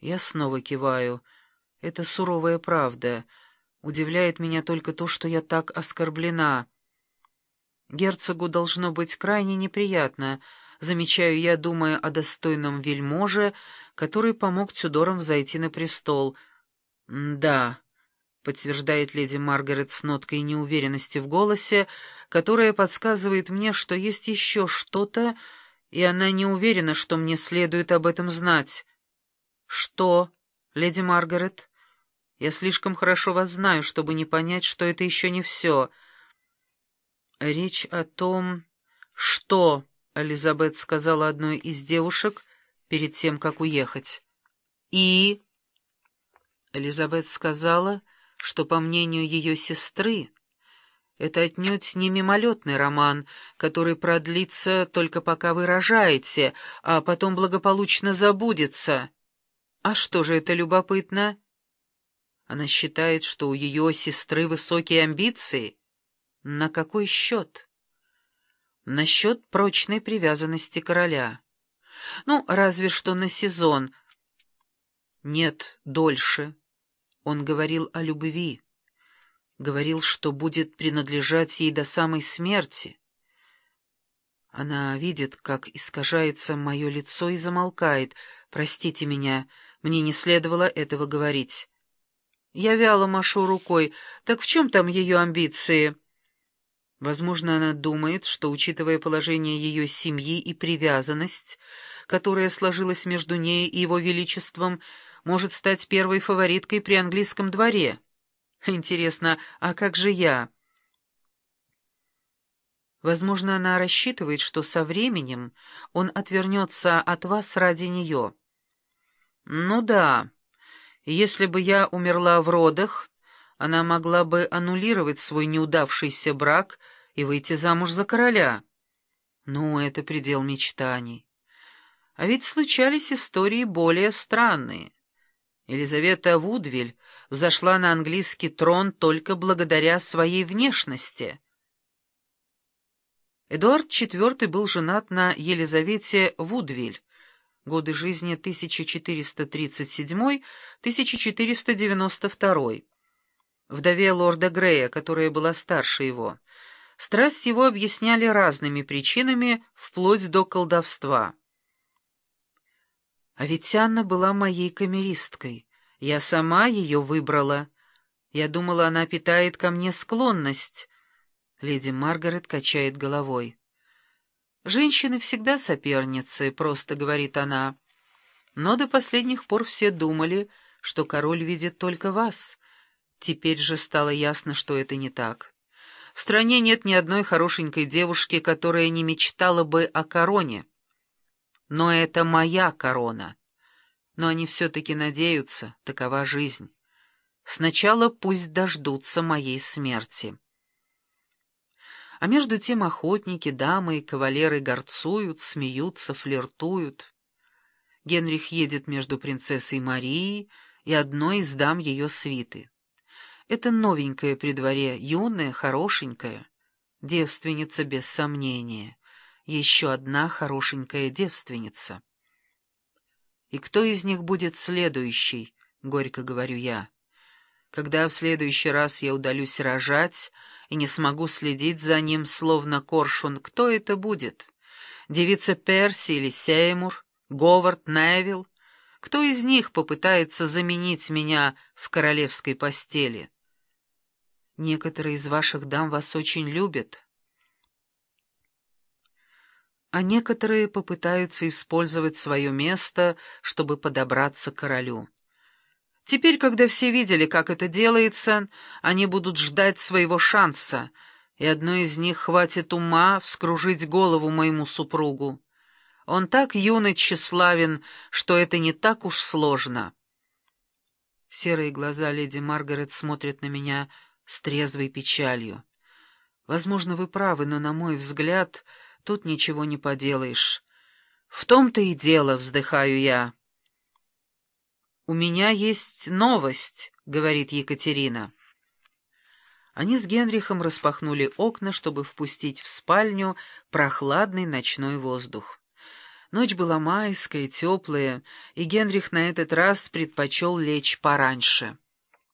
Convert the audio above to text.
Я снова киваю. Это суровая правда. Удивляет меня только то, что я так оскорблена. Герцогу должно быть крайне неприятно, замечаю я, думая о достойном вельможе, который помог Тюдорам взойти на престол. «Да», — подтверждает леди Маргарет с ноткой неуверенности в голосе, которая подсказывает мне, что есть еще что-то, и она не уверена, что мне следует об этом знать. «Что, леди Маргарет? Я слишком хорошо вас знаю, чтобы не понять, что это еще не все». «Речь о том, что...» — Элизабет сказала одной из девушек перед тем, как уехать. «И...» Элизабет сказала, что, по мнению ее сестры, это отнюдь не мимолетный роман, который продлится только пока вы рожаете, а потом благополучно забудется. А что же это любопытно? Она считает, что у ее сестры высокие амбиции. На какой счет? На счет прочной привязанности короля. Ну, разве что на сезон. Нет, дольше. Он говорил о любви. Говорил, что будет принадлежать ей до самой смерти. Она видит, как искажается мое лицо и замолкает. «Простите меня, мне не следовало этого говорить». Я вяло машу рукой. «Так в чем там ее амбиции?» Возможно, она думает, что, учитывая положение ее семьи и привязанность, которая сложилась между ней и его величеством, может стать первой фавориткой при английском дворе. Интересно, а как же я? Возможно, она рассчитывает, что со временем он отвернется от вас ради нее. Ну да, если бы я умерла в родах, она могла бы аннулировать свой неудавшийся брак и выйти замуж за короля. Ну, это предел мечтаний. А ведь случались истории более странные. Елизавета Вудвиль взошла на английский трон только благодаря своей внешности. Эдуард IV был женат на Елизавете Вудвиль, годы жизни 1437-1492 вдове лорда Грея, которая была старше его. Страсть его объясняли разными причинами, вплоть до колдовства. А ведь Анна была моей камеристкой. Я сама ее выбрала. Я думала, она питает ко мне склонность. Леди Маргарет качает головой. «Женщины всегда соперницы», — просто говорит она. «Но до последних пор все думали, что король видит только вас». Теперь же стало ясно, что это не так. В стране нет ни одной хорошенькой девушки, которая не мечтала бы о короне. Но это моя корона. Но они все-таки надеются, такова жизнь. Сначала пусть дождутся моей смерти. А между тем охотники, дамы и кавалеры горцуют, смеются, флиртуют. Генрих едет между принцессой Марией и одной из дам ее свиты. Это новенькая при дворе, юная, хорошенькая. Девственница без сомнения. Еще одна хорошенькая девственница. «И кто из них будет следующий?» — горько говорю я. «Когда в следующий раз я удалюсь рожать и не смогу следить за ним, словно коршун, кто это будет? Девица Перси или Сеймур? Говард Невилл? Кто из них попытается заменить меня в королевской постели?» Некоторые из ваших дам вас очень любят, а некоторые попытаются использовать свое место, чтобы подобраться к королю. Теперь, когда все видели, как это делается, они будут ждать своего шанса, и одной из них хватит ума вскружить голову моему супругу. Он так юн и тщеславен, что это не так уж сложно. Серые глаза леди Маргарет смотрят на меня с трезвой печалью. Возможно, вы правы, но, на мой взгляд, тут ничего не поделаешь. В том-то и дело, вздыхаю я. «У меня есть новость», — говорит Екатерина. Они с Генрихом распахнули окна, чтобы впустить в спальню прохладный ночной воздух. Ночь была майская, теплая, и Генрих на этот раз предпочел лечь пораньше.